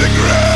the ground.